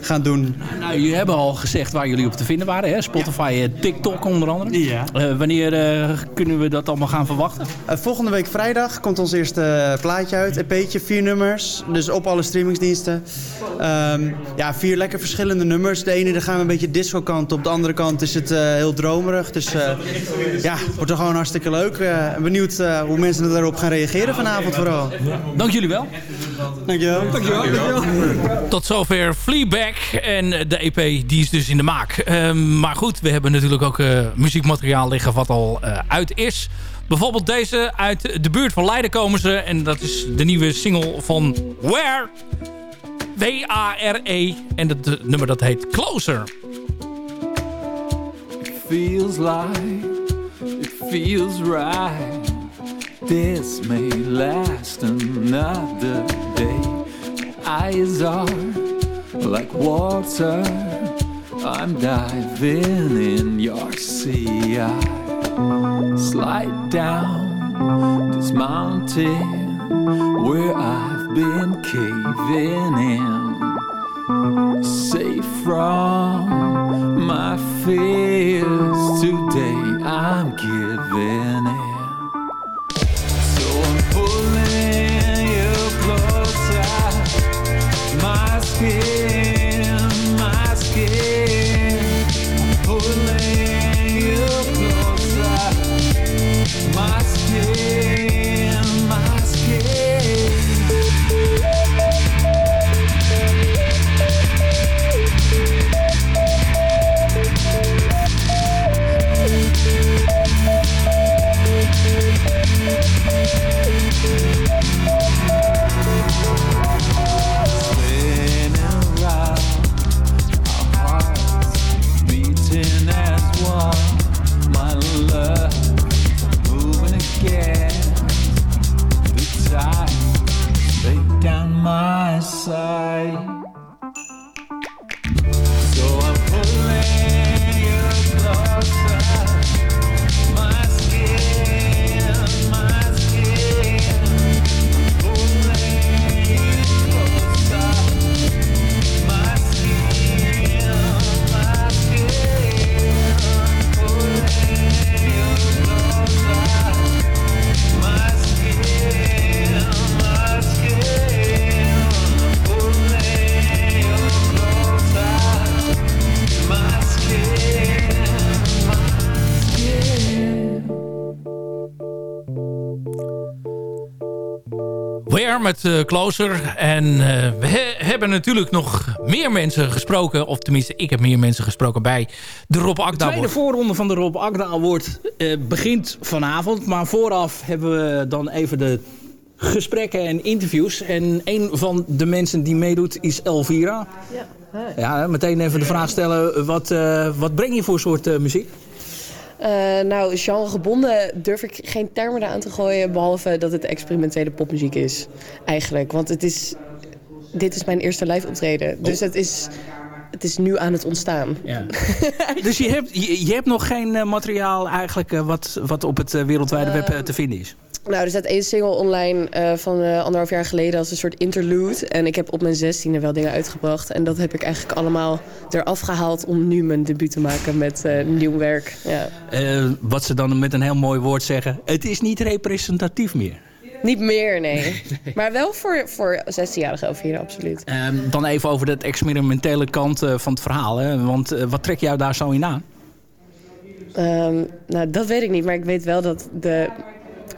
gaan doen. Nou, jullie hebben al gezegd waar jullie op te vinden waren. Hè? Spotify, eh, TikTok onder andere. Ja. Eh, wanneer eh, kunnen we dat allemaal gaan verwachten? Eh, volgende week vrijdag komt ons eerste eh, plaatje uit. EP'tje, vier nummers. Dus op alle streamingsdiensten. Ehm, ja, vier lekker verschillende nummers. De ene daar gaan we een beetje disco kant op. De andere kant is het eh, heel dromerig. Dus eh, ja, wordt er gewoon hartstikke leuk. Eh, benieuwd eh, hoe mensen daarop gaan reageren vanavond vooral. Dank jullie wel. Dankjewel. Dankjewel. Tot zover Fleabag. En de EP die is dus in de maak. Ehm, maar goed, we hebben natuurlijk ook muziekmateriaal liggen wat al uit is. Bijvoorbeeld deze uit de buurt van Leiden komen ze. En dat is de nieuwe single van Where. W-A-R-E. En het nummer dat heet Closer. Feels like it feels right. This may last another day. Eyes are like water. I'm diving in your sea. I slide down this mountain where I've been caving in safe from my fears. Today I'm giving in. So I'm pulling you closer. My met eh, Closer. En eh, we he- hebben natuurlijk nog meer mensen gesproken. Of tenminste, ik heb meer mensen gesproken bij de Rob De Akda tweede Award. voorronde van de Rob Agda Award eh, begint vanavond. Maar vooraf hebben we dan even de gesprekken en interviews. En een van de mensen die meedoet is Elvira. Ja, meteen even de vraag stellen. Wat, eh, wat breng je voor soort muziek? Eh, nou, genregebonden durf ik geen termen eraan te gooien... behalve dat het experimentele popmuziek is, eigenlijk. Want het is... Dit is mijn eerste live optreden. Dus het is, het is nu aan het ontstaan. Ja. dus je hebt, je, je hebt nog geen eh, materiaal eigenlijk eh, wat, wat op het wereldwijde web te vinden is? Nou, er staat één single online eh, van eh, anderhalf jaar geleden als een soort interlude. En ik heb op mijn zestiende wel dingen uitgebracht. En dat heb ik eigenlijk allemaal eraf gehaald om nu mijn debuut te maken met eh, nieuw werk. Ja. Wat ze dan met een heel mooi woord zeggen. Het is niet representatief meer. Niet meer, nee. Maar wel voor, voor 16-jarige Elvira, absoluut. Ehm, dan even over de experimentele kant van het verhaal. Hè? Want wat trek jou daar zo in aan? Ehm, nou, dat weet ik niet. Maar ik weet wel dat de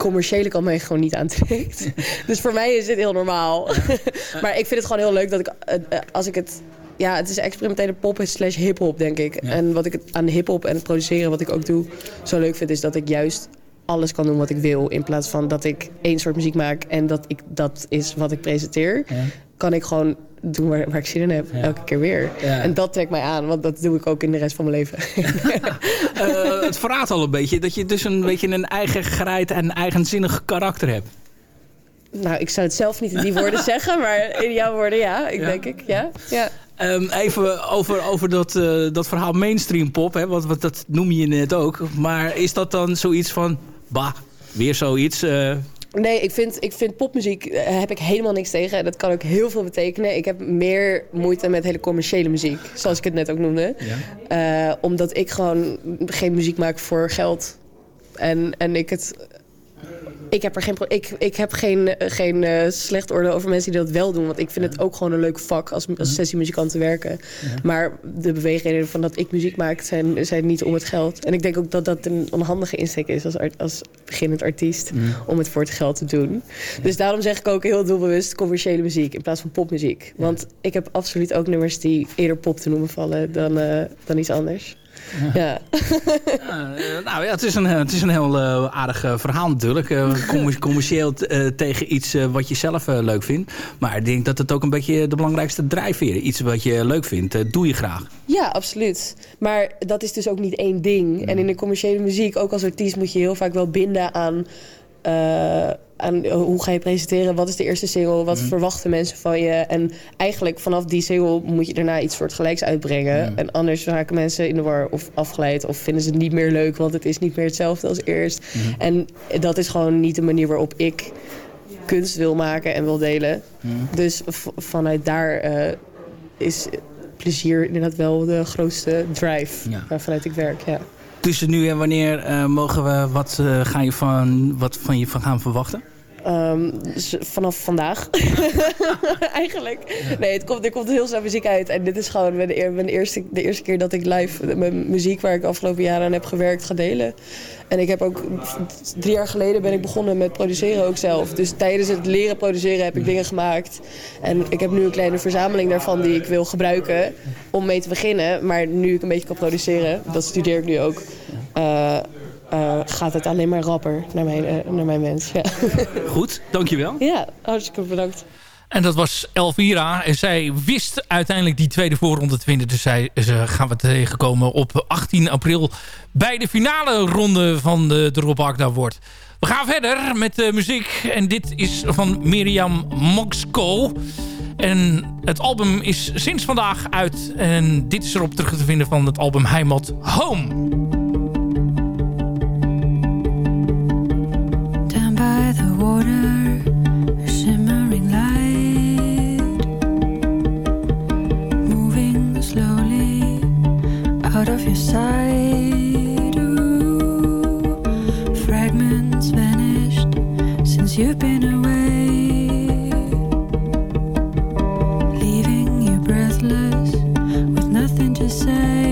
commerciële kant mij gewoon niet aantrekt. dus voor mij is dit heel normaal. maar ik vind het gewoon heel leuk dat ik, eh, als ik het... Ja, het is experimentele pop slash hip-hop, denk ik. En wat ik het aan hip-hop en het produceren, wat ik ook doe, zo leuk vind, is dat ik juist alles kan doen wat ik wil. In plaats van dat ik één soort muziek maak en dat ik dat is wat ik presenteer. Kan ik gewoon doen waar, waar ik zin in heb. Elke keer weer. Ja. En dat trekt mij aan, want dat doe ik ook in de rest van mijn leven. Eh, het verraadt al een beetje dat je dus een beetje een eigen gereid en eigenzinnig karakter hebt. Nou, ik zou het zelf niet in die woorden zeggen, maar in jouw woorden ja, ik denk ik. Ja, ja. Ehm, even over, over dat, eh, dat verhaal mainstream pop, hè, wat, wat, dat noem je net ook. Maar is dat dan zoiets van, bah, weer zoiets? eh, Nee, ik vind, ik vind popmuziek eh, heb ik helemaal niks tegen. En dat kan ook heel veel betekenen. Ik heb meer moeite met hele commerciële muziek, zoals ik het net ook noemde. Eh, omdat ik gewoon geen muziek maak voor geld. En, en ik het. Ik heb er geen, ik, ik heb geen, eh, geen eh, slecht oordeel over mensen die dat wel doen. Want ik vind het ook gewoon een leuk vak als, als sessiemuzikant te werken. Maar de beweegredenen van dat ik muziek maak zijn, zijn niet om het geld. En ik denk ook dat dat een onhandige insteek is als, als beginnend artiest. Om het voor het geld te doen. Dus daarom zeg ik ook heel doelbewust commerciële muziek in plaats van popmuziek. Want ik heb absoluut ook nummers die eerder pop te noemen vallen dan, eh, dan iets anders. Ja. Eh, nou ja, het is een, eh, het is een heel eh, aardig verhaal natuurlijk. Commer- commercieel tegen iets wat je zelf leuk vindt. Maar ik denk dat het ook een beetje de belangrijkste drijfveer is. Iets wat je leuk vindt, doe je graag. Ja, absoluut. Maar dat is dus ook niet één ding. En in de commerciële muziek, ook als artiest, moet je heel vaak wel binden aan, aan eh, hoe ga je presenteren, wat is de eerste single, wat verwachten mensen van je. En eigenlijk vanaf die single moet je daarna iets soortgelijks uitbrengen. En anders raken mensen in de war of afgeleid of vinden ze het niet meer leuk, want het is niet meer hetzelfde als eerst. En dat is gewoon niet de manier waarop ik kunst wil maken en wil delen. Dus v- vanuit daar eh, is plezier inderdaad wel de grootste drive Ja. waarvanuit ik werk. Ja. Tussen nu en wanneer eh, mogen we, wat, eh, ga je van, wat van je van gaan verwachten? Ehm, dus vanaf vandaag. Eigenlijk. Nee, het komt, er komt heel snel muziek uit. En dit is gewoon mijn, mijn eerste, de eerste keer dat ik live mijn muziek waar ik de afgelopen jaren aan heb gewerkt ga delen. En ik heb ook drie jaar geleden ben ik begonnen met produceren ook zelf. Dus tijdens het leren produceren heb ik dingen gemaakt. En ik heb nu een kleine verzameling daarvan die ik wil gebruiken om mee te beginnen. Maar nu ik een beetje kan produceren, dat studeer ik nu ook. eh, eh, gaat het alleen maar rapper naar mijn, eh, naar mijn mens. Ja. Goed, dankjewel. Ja, hartstikke bedankt. En dat was Elvira. En zij wist uiteindelijk die tweede voorronde te winnen. Dus zij ze gaan we tegenkomen op 18 april... bij de finale ronde van de, de Rob. We gaan verder met de muziek. En dit is van Miriam Moxco. En het album is sinds vandaag uit. En dit is erop terug te vinden van het album Heimat Home. Down by the water, Ooh, fragments vanished since you've been away, leaving you breathless with nothing to say.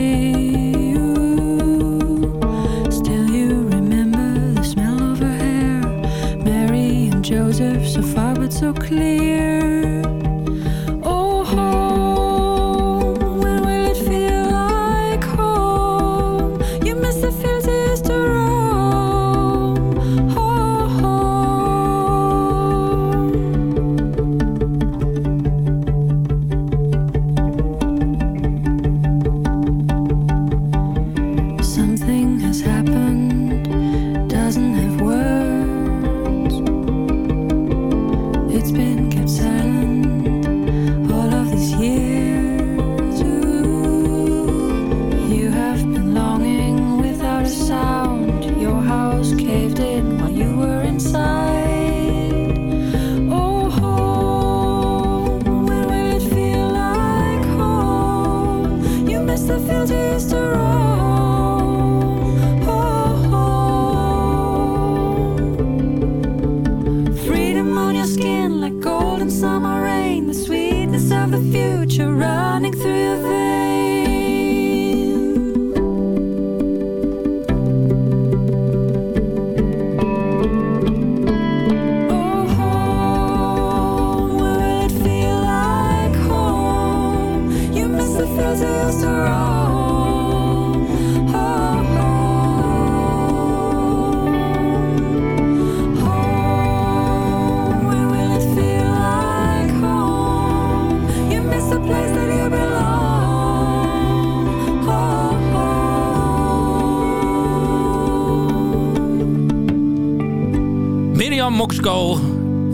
Anna Moxco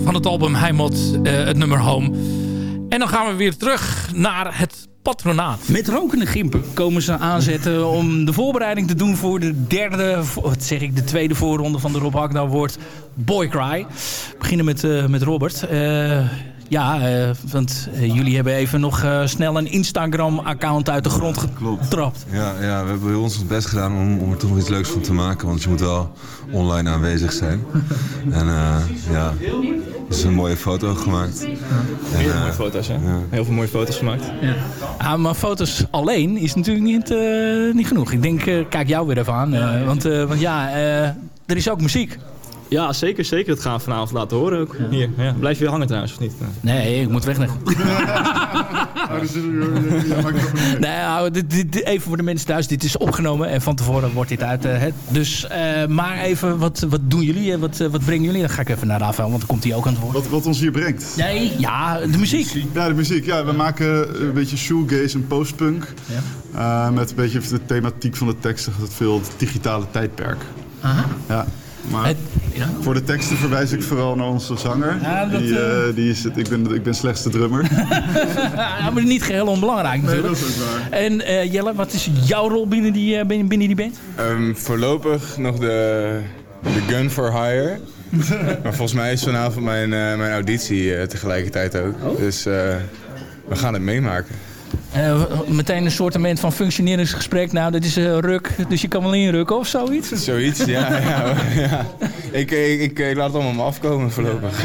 van het album Heimat, eh, het nummer Home. En dan gaan we weer terug naar het patronaat. Met rokende gimpen komen ze aanzetten om de voorbereiding te doen voor de derde, wat zeg ik, de tweede voorronde van de Rob Hakda wordt Boycry. We beginnen met, eh, met Robert. Eh, ja, eh, want eh, jullie hebben even nog eh, snel een Instagram-account uit de grond getrapt. Ja, ja, we hebben heel ons ons best gedaan om, om er toch nog iets leuks van te maken. Want je moet wel online aanwezig zijn. en eh, ja, er is een mooie foto gemaakt. En, Heel mooie foto's, hè? ja. Heel veel mooie foto's gemaakt. Ja. Ah, maar foto's alleen is natuurlijk niet, eh, niet genoeg. Ik denk, eh, kijk jou weer even aan. eh, want, eh, want ja, eh, er is ook muziek. Ja, zeker, zeker. Dat gaan we vanavond laten horen ook. Hier, ja. Blijf je weer hangen trouwens, of niet? Nee, ik moet weg. nog. Nee, nou, dit, dit- dit- even voor de mensen thuis. Dit is opgenomen en van tevoren wordt dit uit. eh, het. Dus, eh, maar even, wat, wat doen jullie? eh, Wat, wat brengen jullie? Dan ga ik even naar Rafael, want dan komt hij ook aan het woord. Wat, wat ons hier brengt. Nee, ja, de muziek. Ja, de muziek. Ja, we maken een beetje shoegaze en postpunk. Eh, met een beetje de thematiek van de teksten gaat het veel het digitale tijdperk. Aha. Ja. Maar voor de teksten verwijs ik vooral naar onze zanger. Ja, dat, die, eh, eh, die is het, ik, ben, ik ben slechts de drummer. ja, maar niet geheel onbelangrijk natuurlijk. dat is ook waar. En eh, Jelle, wat is jouw rol binnen die, eh, binnen, binnen die band? Ehm, voorlopig nog de, de gun for hire. maar volgens mij is vanavond mijn, eh, mijn auditie tegelijkertijd ook. Dus eh, we gaan het meemaken. Eh, meteen een soort van functioneringsgesprek. Nou, dit is eh, ruk, dus je kan wel inrukken of zoiets? Zoiets, ja. ja, ja. Ik, ik, ik, ik laat het allemaal maar afkomen voorlopig.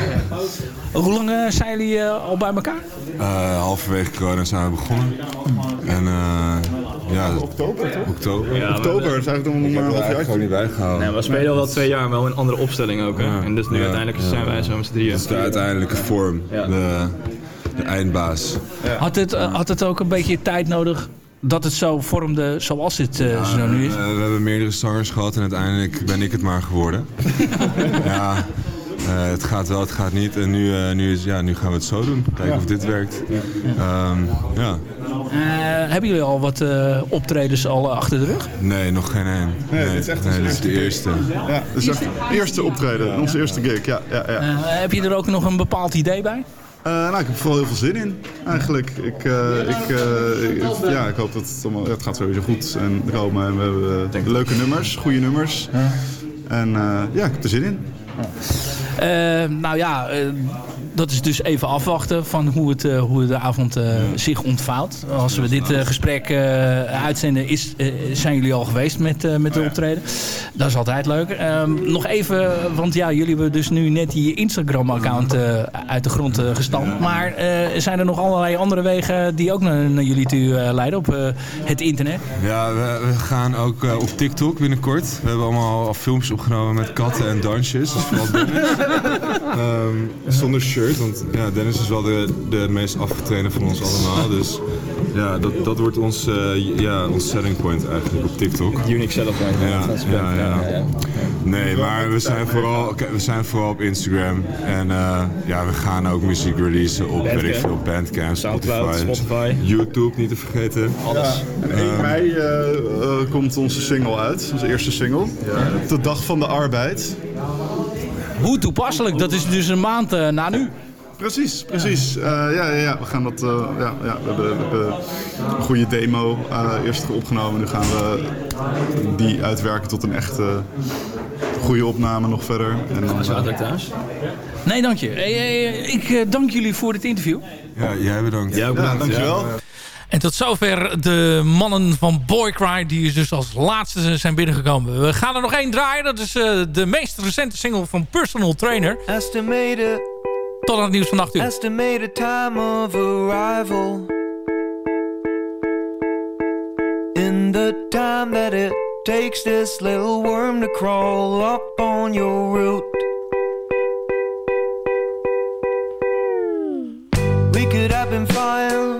Hoe lang eh, zijn jullie eh, al bij elkaar? Eh, halverwege corona zijn we begonnen. En eh ja, oktober toch? Oktober. Ja, Oktober, is eigenlijk nog maar een half jaar. gewoon niet bijgehouden. Nee, we spelen al wel twee jaar, wel in een andere opstelling ook. Hè? En dus nu Ja, uiteindelijk ja. zijn wij zo met z'n drieën. Dat is de uiteindelijke vorm. De, de eindbaas. Had, het, eh, had het ook een beetje tijd nodig dat het zo vormde zoals het eh, zo nu is? Eh, we hebben meerdere zangers gehad en uiteindelijk ben ik het maar geworden. ja, eh, het gaat wel, het gaat niet. En nu, eh, nu, is, ja, nu gaan we het zo doen. Kijken of dit werkt. Ehm, ja. Eh, hebben jullie al wat eh, optredens al achter de rug? Nee, nog geen één. Nee, dit is echt nee, dit is de eerste. Ja, dit is echt de eerste optreden. Onze eerste gig, ja. ja, ja. Eh, heb je er ook nog een bepaald idee bij? Eh, nou, ik heb er vooral heel veel zin in, eigenlijk. Ik, eh, ik, ik- ja, ik hoop dat het allemaal... het gaat sowieso goed en komen. En we hebben leuke nummers, goede nummers. En ja, ik heb er zin in. Nou ja, dat is dus even afwachten van hoe, het, eh, hoe de avond eh, zich ontvouwt. Als we dit eh, gesprek uitzenden, is, zijn jullie al geweest met, met de optreden. Dat is altijd leuk. Ehm, nog even, want ja, jullie hebben dus nu net die Instagram-account uit de grond gestampt. Maar zijn er nog allerlei andere wegen die ook naar, naar jullie toe leiden op het internet? Ja, we, we gaan ook op TikTok binnenkort. We hebben allemaal al filmpjes opgenomen met katten en dansjes. Dus vooral. Ehm, zonder shirt, want ja, Dennis is wel de, de meest afgetrainde van ons allemaal. Dus ja, dat, dat wordt ons, eh, ja, ons selling point eigenlijk op TikTok. Unique selling point. Ja, Dat is ja, ja. ja, ja. Nee, maar we zijn vooral, we zijn vooral op Instagram. En eh, ja, we gaan ook muziek releasen op, weet ik Bandcamp. veel, Bandcamp, Soundcloud, Spotify. Spotify. YouTube, niet te vergeten. Ja, en 1 Ehm, mei eh, eh, komt onze single uit, onze eerste single. De Dag van de Arbeid. Hoe toepasselijk, dat is dus een maand eh, na nu. Precies, precies. Eh, ja, ja, ja, we gaan dat. eh, ja, ja, we, hebben, we hebben een goede demo eh, eerst opgenomen. Nu gaan we die uitwerken tot een echte goede opname nog verder. En dan, Zaterdag thuis. Nee, dank je. Hey, hey, ik dank jullie voor het interview. Ja, jij bedankt. Ja, bedankt. dankjewel. En tot zover de mannen van Boycry die dus als laatste zijn binnengekomen. We gaan er nog één draaien. Dat is eh, de meest recente single van Personal Trainer. Estimated, Tot aan het nieuws van 8 uur. estimated time of arrival. In the time that it takes this little worm to crawl up on your root. We could have been fine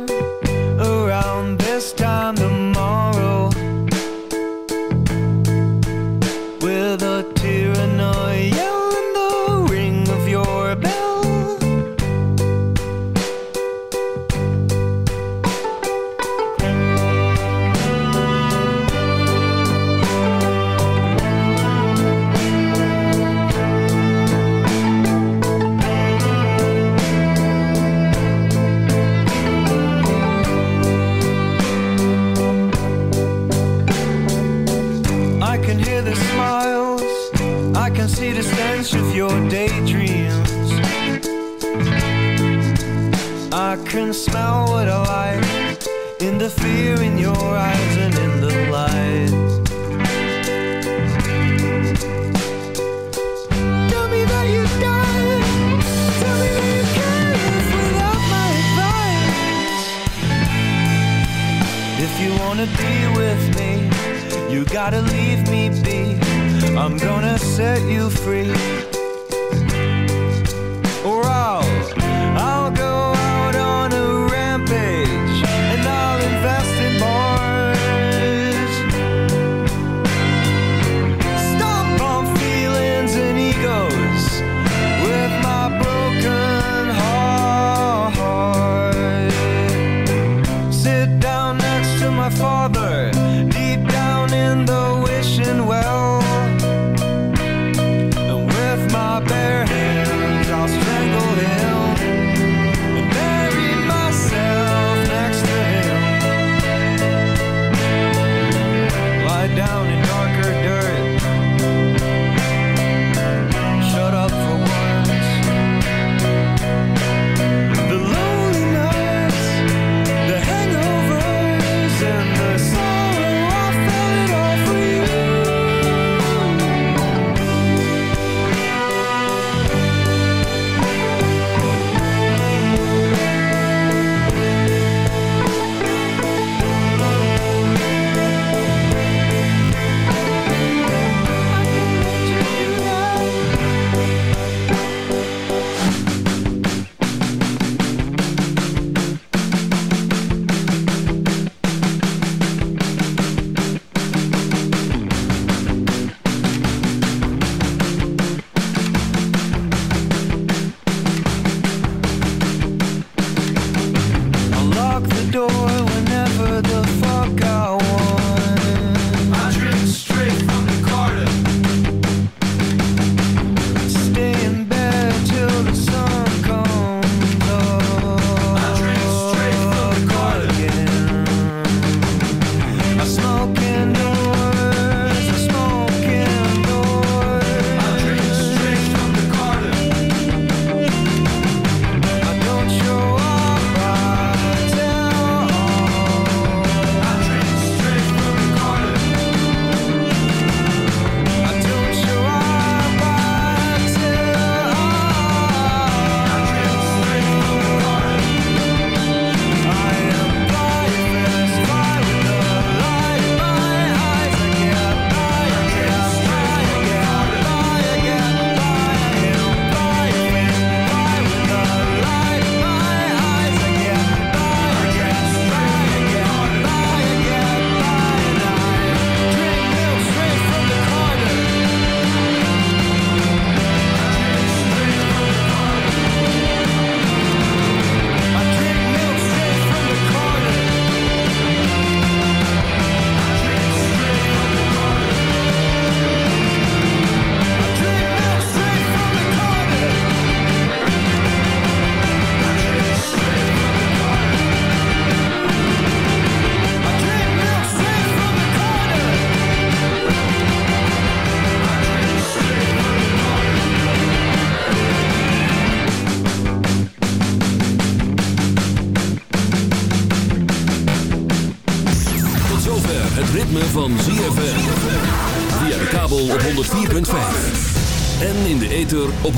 If you wanna be with me, you gotta leave me be. I'm gonna set you free.